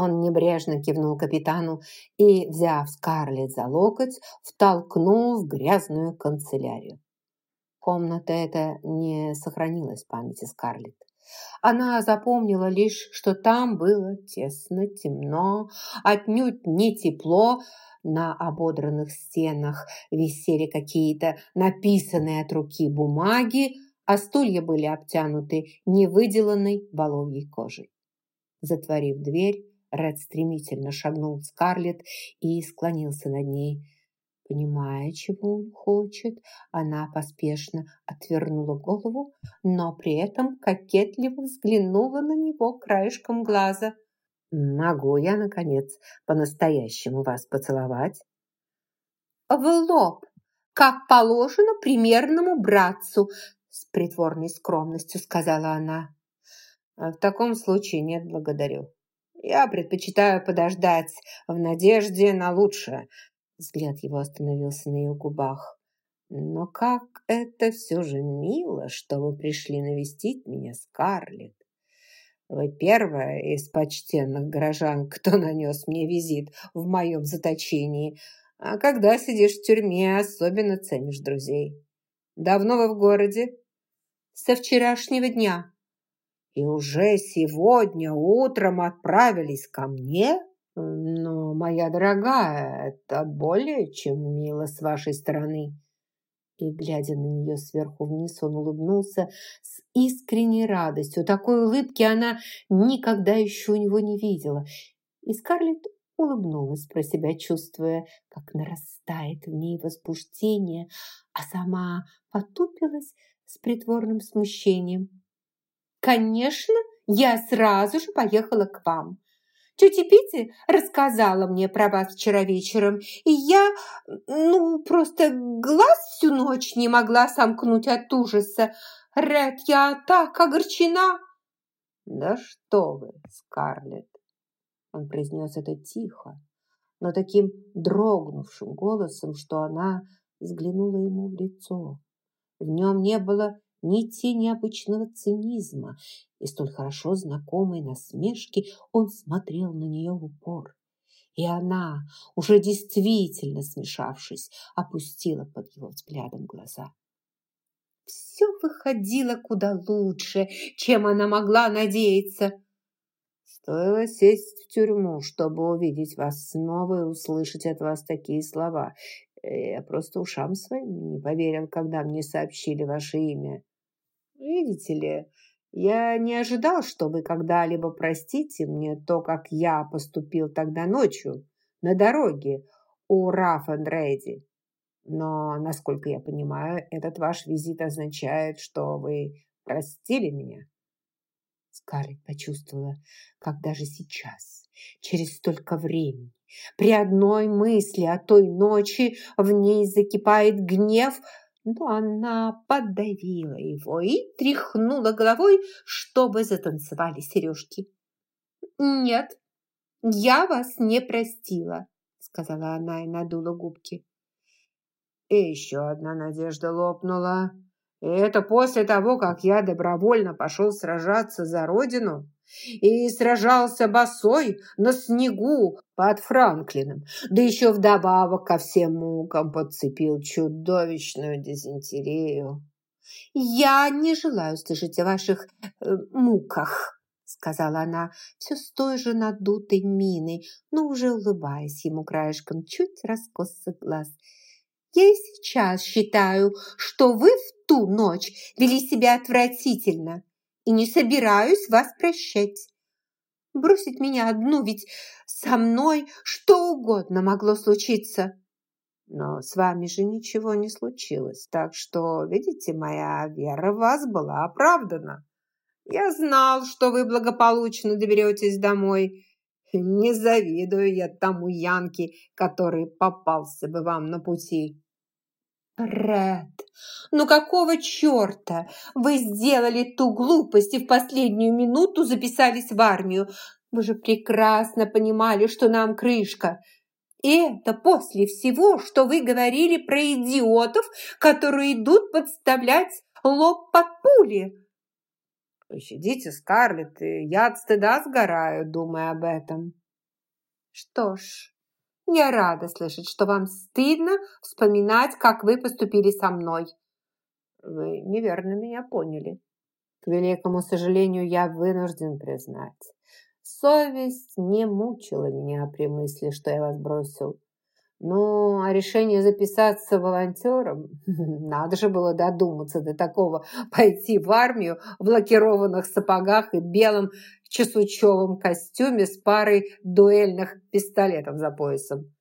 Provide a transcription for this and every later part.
Он небрежно кивнул капитану и, взяв Скарлетт за локоть, втолкнул в грязную канцелярию. Комната эта не сохранилась в памяти Скарлетт. Она запомнила лишь, что там было тесно, темно, отнюдь не тепло, на ободранных стенах висели какие-то написанные от руки бумаги, а стулья были обтянуты невыделанной воловьей кожей. Затворив дверь, Ред стремительно шагнул в Скарлетт и склонился над ней. Понимая, чего он хочет, она поспешно отвернула голову, но при этом кокетливо взглянула на него краешком глаза. «Могу я, наконец, по-настоящему вас поцеловать?» «В лоб, как положено примерному братцу», с притворной скромностью сказала она. «В таком случае нет, благодарю. Я предпочитаю подождать в надежде на лучшее». Взгляд его остановился на ее губах. «Но как это все же мило, что вы пришли навестить меня, Скарлетт. Вы первая из почтенных горожан, кто нанес мне визит в моем заточении. А когда сидишь в тюрьме, особенно ценишь друзей. Давно вы в городе?» «Со вчерашнего дня», и уже сегодня утром отправились ко мне? Но, моя дорогая, это более чем мило с вашей стороны». И, глядя на нее сверху вниз, он улыбнулся с искренней радостью. Такой улыбки она никогда еще у него не видела. И Скарлетт улыбнулась про себя, чувствуя, как нарастает в ней возбуждение, а сама потупилась с притворным смущением. Конечно, я сразу же поехала к вам. Тетя Питти рассказала мне про вас вчера вечером, и я, ну, просто глаз всю ночь не могла сомкнуть от ужаса. Ред, я так огорчена!» «Да что вы, Скарлетт!» Он произнес это тихо, но таким дрогнувшим голосом, что она взглянула ему в лицо. В нем не было ни тени обычного цинизма и столь хорошо знакомой насмешки он смотрел на нее в упор. И она, уже действительно смешавшись, опустила под его взглядом глаза. Все выходило куда лучше, чем она могла надеяться. Стоило сесть в тюрьму, чтобы увидеть вас снова и услышать от вас такие слова. Я просто ушам своим не поверил, когда мне сообщили ваше имя. Видите ли, я не ожидал, что вы когда-либо простите мне то, как я поступил тогда ночью на дороге у Раф. Но, насколько я понимаю, этот ваш визит означает, что вы простили меня. Скарлетт почувствовала, как даже сейчас, через столько времени, при одной мысли о той ночи в ней закипает гнев – но она подавила его и тряхнула головой, чтобы затанцевали сережки. «Нет, я вас не простила», — сказала она и надула губки. И еще одна надежда лопнула. И это после того, как я добровольно пошел сражаться за родину и сражался босой на снегу под Франклином, да еще вдобавок ко всем мукам подцепил чудовищную дизентерию. «Я не желаю слышать о ваших э, муках», сказала она все с той же надутой миной, но уже улыбаясь ему краешком чуть раскосых глаз. «Я и сейчас считаю, что вы в ту ночь вели себя отвратительно и не собираюсь вас прощать. Бросить меня одну, ведь со мной что угодно могло случиться. Но с вами же ничего не случилось, так что, видите, моя вера в вас была оправдана. Я знал, что вы благополучно доберетесь домой. Не завидую я тому Янке, который попался бы вам на пути. Ред, ну какого черта вы сделали ту глупость и в последнюю минуту записались в армию? Вы же прекрасно понимали, что нам крышка. И это после всего, что вы говорили про идиотов, которые идут подставлять лоб под пули. Пощадите, Скарлетт, я от стыда сгораю, думая об этом. Что ж, я рада слышать, что вам стыдно вспоминать, как вы поступили со мной. Вы неверно меня поняли. К великому сожалению, я вынужден признать. Совесть не мучила меня при мысли, что я вас бросил. Ну, а решение записаться волонтером, надо же было додуматься до такого, пойти в армию в лакированных сапогах и белом чесучевом костюме с парой дуэльных пистолетов за поясом.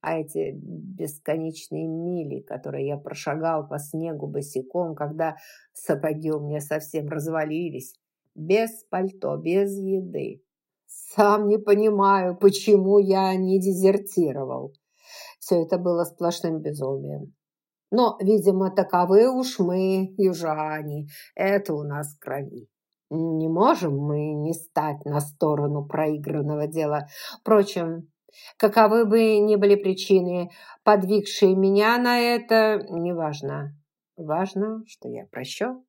А эти бесконечные мили, которые я прошагал по снегу босиком, когда сапоги у меня совсем развалились, без пальто, без еды. Сам не понимаю, почему я не дезертировал. Все это было сплошным безумием. Но, видимо, таковы уж мы, южане. Это у нас крови. Не можем мы не стать на сторону проигранного дела. Впрочем, каковы бы ни были причины, подвигшие меня на это, неважно. Важно, что я прощен.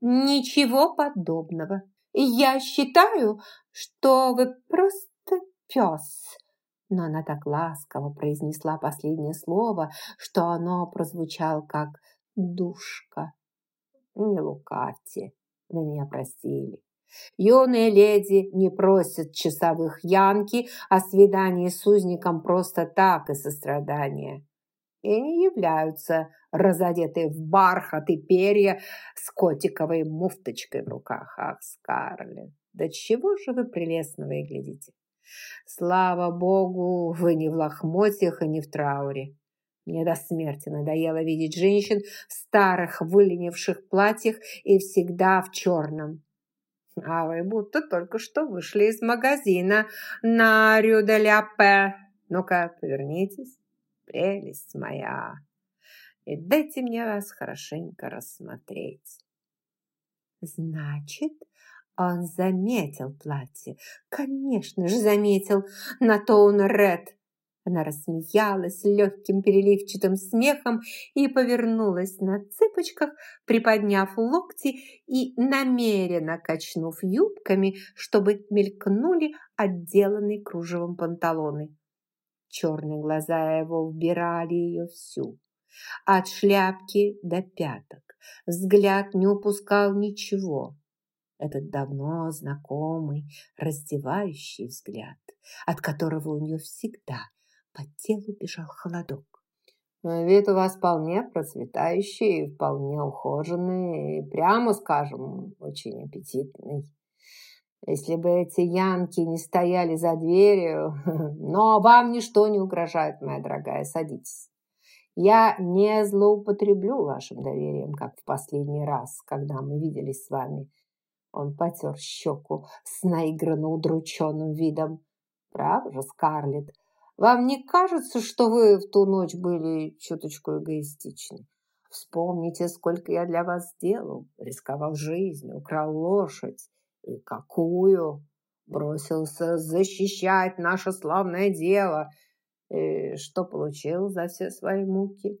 Ничего подобного. Я считаю, что вы просто пес, но она так ласково произнесла последнее слово, что оно прозвучало как «душка». Не лукавьте, вы меня простили. Юные леди не просят часовых янки о свидании с узником просто так и сострадания. И не являются разодетые в бархат и перья с котиковой муфточкой в руках. Ах, Скарлетт, да чего же вы прелестно выглядите! Слава богу, вы не в лохмотьях и не в трауре. Мне до смерти надоело видеть женщин в старых выленивших платьях и всегда в черном. А вы будто только что вышли из магазина на Рю де Ляпе. Ну-ка, повернитесь. Прелесть моя. И дайте мне вас хорошенько рассмотреть. Значит, он заметил платье. Конечно же, заметил. На то он Ред. Она рассмеялась легким переливчатым смехом и повернулась на цыпочках, приподняв локти и намеренно качнув юбками, чтобы мелькнули отделанные кружевом панталоны. Черные глаза его вбирали ее всю, от шляпки до пяток. Взгляд не упускал ничего этот давно знакомый, раздевающий взгляд, от которого у нее всегда по телу бежал холодок. Вид у вас вполне процветающий, вполне ухоженный, и, прямо скажем, очень аппетитный. Если бы эти янки не стояли за дверью... Но вам ничто не угрожает, моя дорогая, садитесь. Я не злоупотреблю вашим доверием, как в последний раз, когда мы виделись с вами он потер щеку с наигранно удрученным видом. «Правда же, Скарлетт, вам не кажется, что вы в ту ночь были чуточку эгоистичны? Вспомните, сколько я для вас сделал. Рисковал жизнью, украл лошадь. И какую? Бросился защищать наше славное дело. И что получил за все свои муки?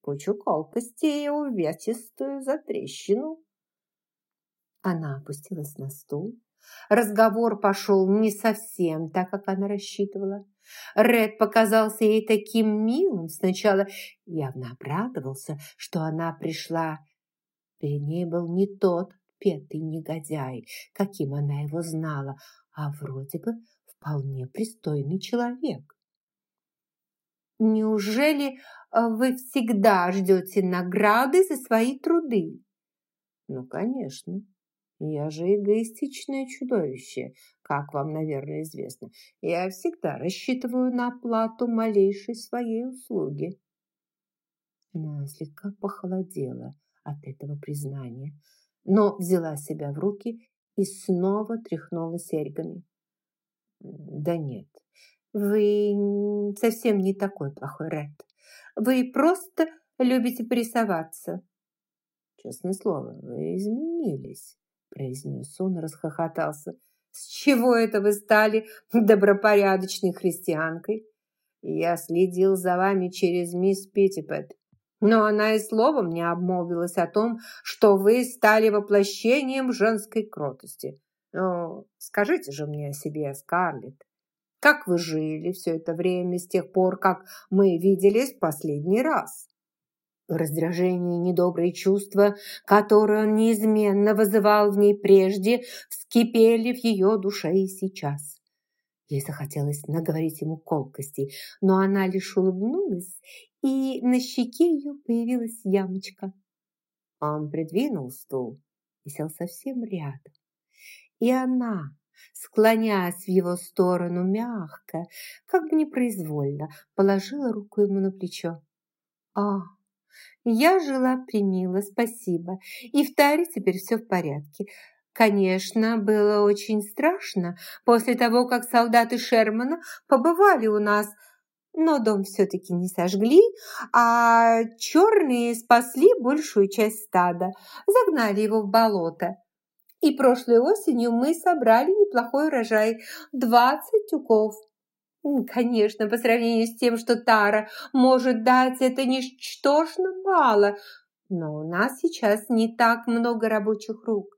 Кучу колкостей и увятистую затрещину. Она опустилась на стул. Разговор пошел не совсем так, как она рассчитывала. Ред показался ей таким милым сначала, явно обрадовался, что она пришла. Перед ней был не тот петый негодяй, каким она его знала, а вроде бы вполне пристойный человек. «Неужели э, вы всегда ждете награды за свои труды?» «Ну, конечно», я же эгоистичное чудовище, как вам, наверное, известно. Я всегда рассчитываю на оплату малейшей своей услуги. Она слегка похолодела от этого признания, но взяла себя в руки и снова тряхнула серьгами. Да нет, вы совсем не такой плохой Ред. Вы просто любите порисоваться. Честное слово, вы изменились произнес он и расхохотался. «С чего это вы стали добропорядочной христианкой? Я следил за вами через мисс Питтипет, но она и словом не обмолвилась о том, что вы стали воплощением женской кротости. Ну, скажите же мне о себе, Скарлетт, Как вы жили все это время с тех пор, как мы виделись последний раз?» Раздражение и недобрые чувства, которые он неизменно вызывал в ней прежде, вскипели в ее душе и сейчас. Ей захотелось наговорить ему колкостей, но она лишь улыбнулась, и на щеке ее появилась ямочка. Он придвинул стул и сел совсем рядом. И она, склоняясь в его сторону мягко, как бы непроизвольно, положила руку ему на плечо. «А, я жила примила, спасибо. И в таре теперь все в порядке. Конечно, было очень страшно после того, как солдаты Шермана побывали у нас, но дом все-таки не сожгли, а черные спасли большую часть стада, загнали его в болото. И прошлой осенью мы собрали неплохой урожай – 20 тюков. Конечно, по сравнению с тем, что Тара может дать, это ничтожно мало, но у нас сейчас не так много рабочих рук.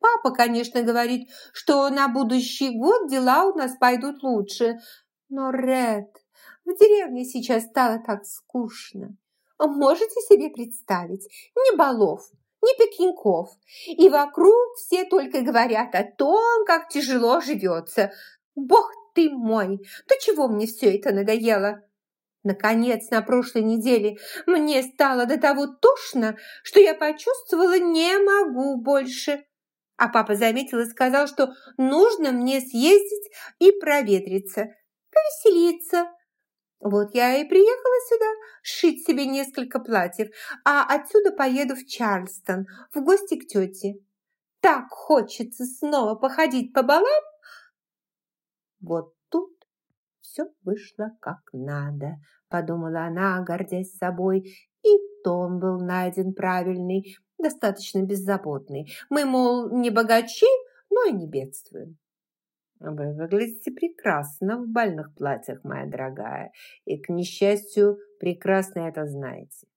Папа, конечно, говорит, что на будущий год дела у нас пойдут лучше. Но, Ред, в деревне сейчас стало так скучно. Можете себе представить, ни балов, ни пекинков. И вокруг все только говорят о том, как тяжело живется. Бог ты мой! До чего мне все это надоело? Наконец, на прошлой неделе мне стало до того тошно, что я почувствовала, не могу больше. А папа заметил и сказал, что нужно мне съездить и проветриться, повеселиться. Вот я и приехала сюда шить себе несколько платьев, а отсюда поеду в Чарльстон в гости к тете. Так хочется снова походить по балам, вот тут все вышло как надо, подумала она, гордясь собой, и тон был найден правильный, достаточно беззаботный. Мы, мол, не богачи, но и не бедствуем. Вы выглядите прекрасно в бальных платьях, моя дорогая, и, к несчастью, прекрасно это знаете.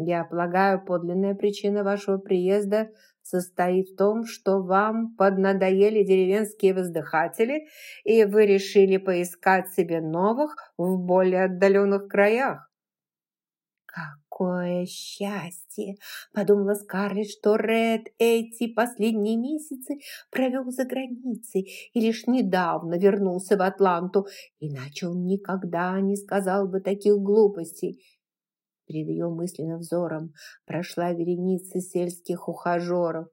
Я полагаю, подлинная причина вашего приезда состоит в том, что вам поднадоели деревенские воздыхатели, и вы решили поискать себе новых в более отдаленных краях. «Какое счастье!» – подумала Скарлетт, что Ред эти последние месяцы провел за границей и лишь недавно вернулся в Атланту, иначе он никогда не сказал бы таких глупостей. Перед ее мысленным взором прошла вереница сельских ухажеров,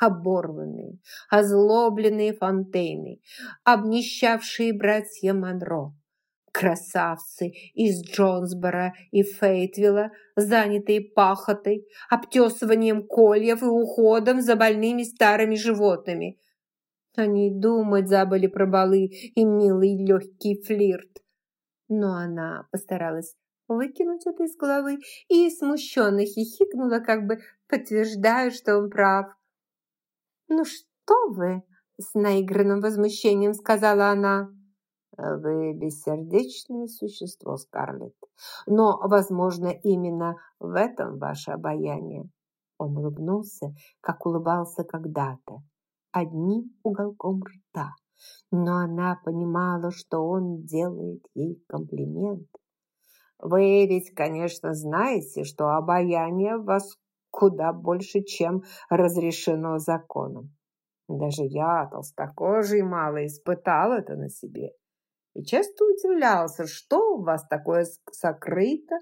оборванные, озлобленные фонтейны, обнищавшие братья Монро, красавцы из Джонсбора и Фейтвилла, занятые пахотой, обтесыванием кольев и уходом за больными старыми животными. Они думать забыли про балы и милый легкий флирт. Но она постаралась выкинуть это из головы и смущенно хихикнула, как бы подтверждая, что он прав. «Ну что вы?» – с наигранным возмущением сказала она. «Вы бессердечное существо, Скарлетт, но, возможно, именно в этом ваше обаяние». Он улыбнулся, как улыбался когда-то, одним уголком рта, но она понимала, что он делает ей комплимент. Вы ведь, конечно, знаете, что обаяние вас куда больше, чем разрешено законом. Даже я, толстокожий, мало испытал это на себе. И часто удивлялся, что у вас такое сокрыто,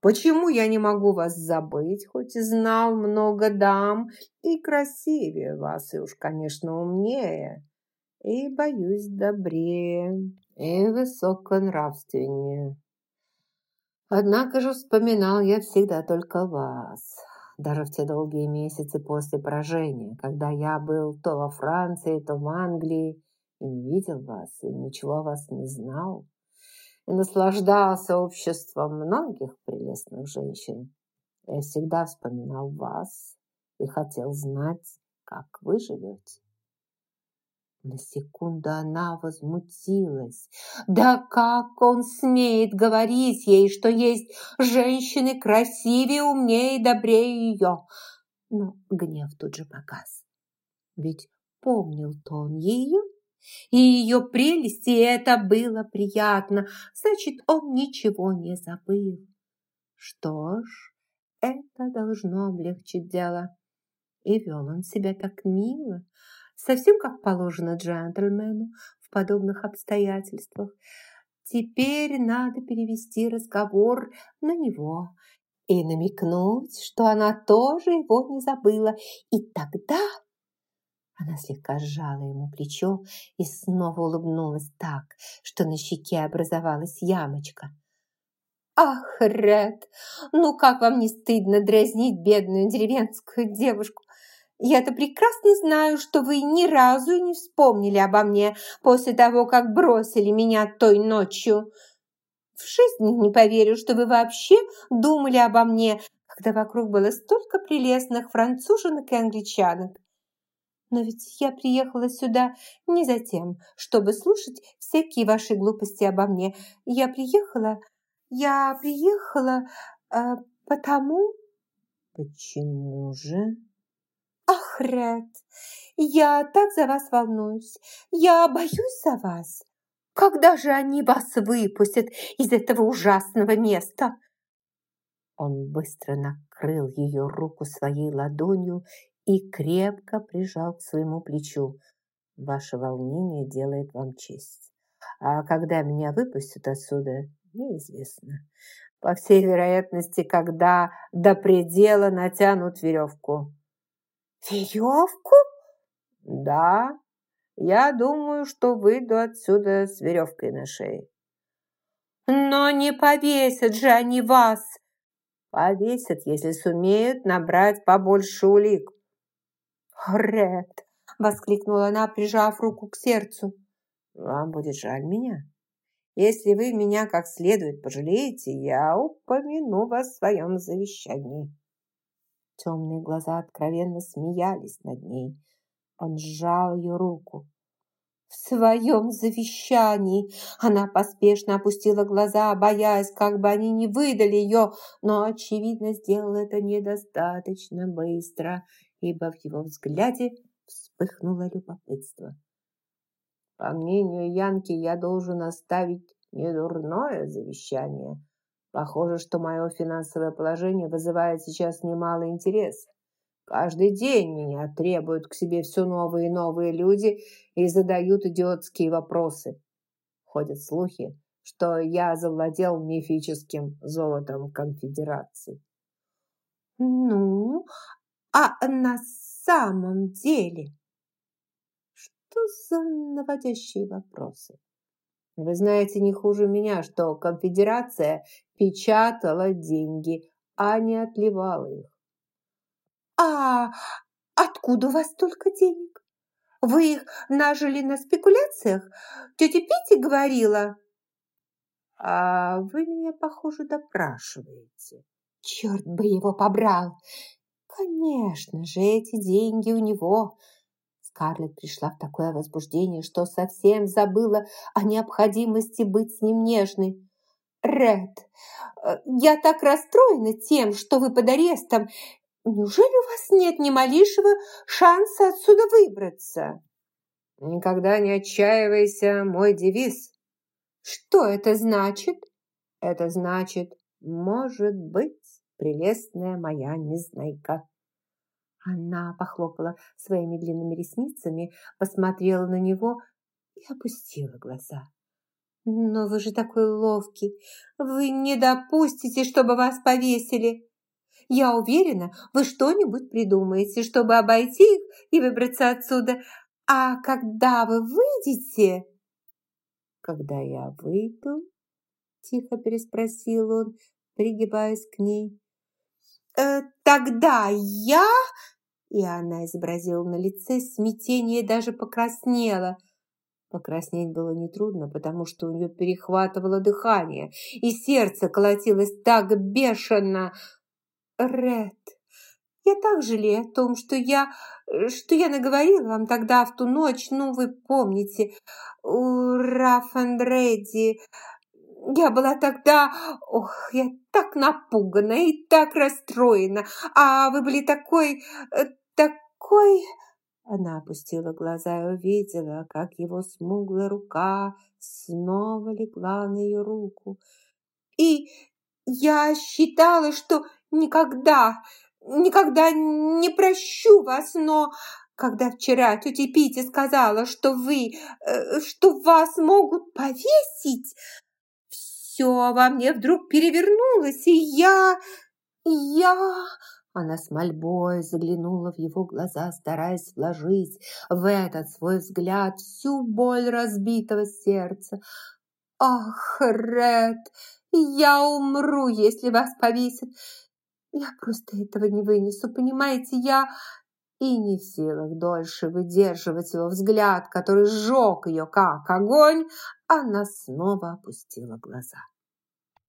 почему я не могу вас забыть, хоть и знал много дам, и красивее вас, и уж, конечно, умнее, и, боюсь, добрее, и высоконравственнее. Однако же вспоминал я всегда только вас. Даже в те долгие месяцы после поражения, когда я был то во Франции, то в Англии, и не видел вас, и ничего о вас не знал, и наслаждался обществом многих прелестных женщин. Я всегда вспоминал вас и хотел знать, как вы живете. На секунду она возмутилась. Да как он смеет говорить ей, что есть женщины красивее, умнее и добрее ее? Но гнев тут же погас. Ведь помнил-то он ее и ее прелести, и это было приятно. Значит, он ничего не забыл. Что ж, это должно облегчить дело. И вел он себя так мило, совсем как положено джентльмену в подобных обстоятельствах. Теперь надо перевести разговор на него и намекнуть, что она тоже его не забыла. И тогда она слегка сжала ему плечо и снова улыбнулась так, что на щеке образовалась ямочка. «Ах, Ред, ну как вам не стыдно дразнить бедную деревенскую девушку? Я-то прекрасно знаю, что вы ни разу не вспомнили обо мне после того, как бросили меня той ночью. В жизни не поверю, что вы вообще думали обо мне, когда вокруг было столько прелестных француженок и англичанок. Но ведь я приехала сюда не за тем, чтобы слушать всякие ваши глупости обо мне. Я приехала, я приехала э, потому... Почему же? Ах, Ред, я так за вас волнуюсь. Я боюсь за вас. Когда же они вас выпустят из этого ужасного места? Он быстро накрыл ее руку своей ладонью и крепко прижал к своему плечу. Ваше волнение делает вам честь. А когда меня выпустят отсюда, неизвестно. По всей вероятности, когда до предела натянут веревку. Веревку? Да, я думаю, что выйду отсюда с веревкой на шее. Но не повесят же они вас. Повесят, если сумеют набрать побольше улик. «Ред!» – воскликнула она, прижав руку к сердцу. «Вам будет жаль меня. Если вы меня как следует пожалеете, я упомяну вас в своем завещании». Темные глаза откровенно смеялись над ней. Он сжал ее руку. В своем завещании она поспешно опустила глаза, боясь, как бы они не выдали ее, но, очевидно, сделала это недостаточно быстро ибо в его взгляде вспыхнуло любопытство. По мнению Янки, я должен оставить недурное завещание. Похоже, что мое финансовое положение вызывает сейчас немало интереса. Каждый день меня требуют к себе все новые и новые люди и задают идиотские вопросы. Ходят слухи, что я завладел мифическим золотом конфедерации. «Ну, а на самом деле? Что за наводящие вопросы? Вы знаете не хуже меня, что конфедерация печатала деньги, а не отливала их. А откуда у вас столько денег? Вы их нажили на спекуляциях? Тетя Питти говорила. А вы меня, похоже, допрашиваете. Черт бы его побрал! Конечно же, эти деньги у него. Скарлетт пришла в такое возбуждение, что совсем забыла о необходимости быть с ним нежной. «Ред, э, я так расстроена тем, что вы под арестом. Неужели у вас нет ни малейшего шанса отсюда выбраться?» «Никогда не отчаивайся, мой девиз». «Что это значит?» «Это значит, может быть» прелестная моя незнайка!» Она похлопала своими длинными ресницами, посмотрела на него и опустила глаза. «Но вы же такой ловкий! Вы не допустите, чтобы вас повесили! Я уверена, вы что-нибудь придумаете, чтобы обойти их и выбраться отсюда. А когда вы выйдете...» «Когда я выйду?» – тихо переспросил он, пригибаясь к ней э, тогда я...» И она изобразила на лице смятение и даже покраснела. Покраснеть было нетрудно, потому что у нее перехватывало дыхание, и сердце колотилось так бешено. «Ред, я так жалею о том, что я, что я наговорила вам тогда в ту ночь, ну, вы помните, у Раф Андреди, я была тогда... Ох, я так напугана и так расстроена. А вы были такой... Э, такой... Она опустила глаза и увидела, как его смуглая рука снова легла на ее руку. «И я считала, что никогда, никогда не прощу вас, но когда вчера тетя Питти сказала, что вы, э, что вас могут повесить, все во мне вдруг перевернулось, и я, я...» Она с мольбой заглянула в его глаза, стараясь вложить в этот свой взгляд всю боль разбитого сердца. «Ах, Ред, я умру, если вас повесят. Я просто этого не вынесу, понимаете? Я и не в силах дольше выдерживать его взгляд, который сжег ее, как огонь, она снова опустила глаза.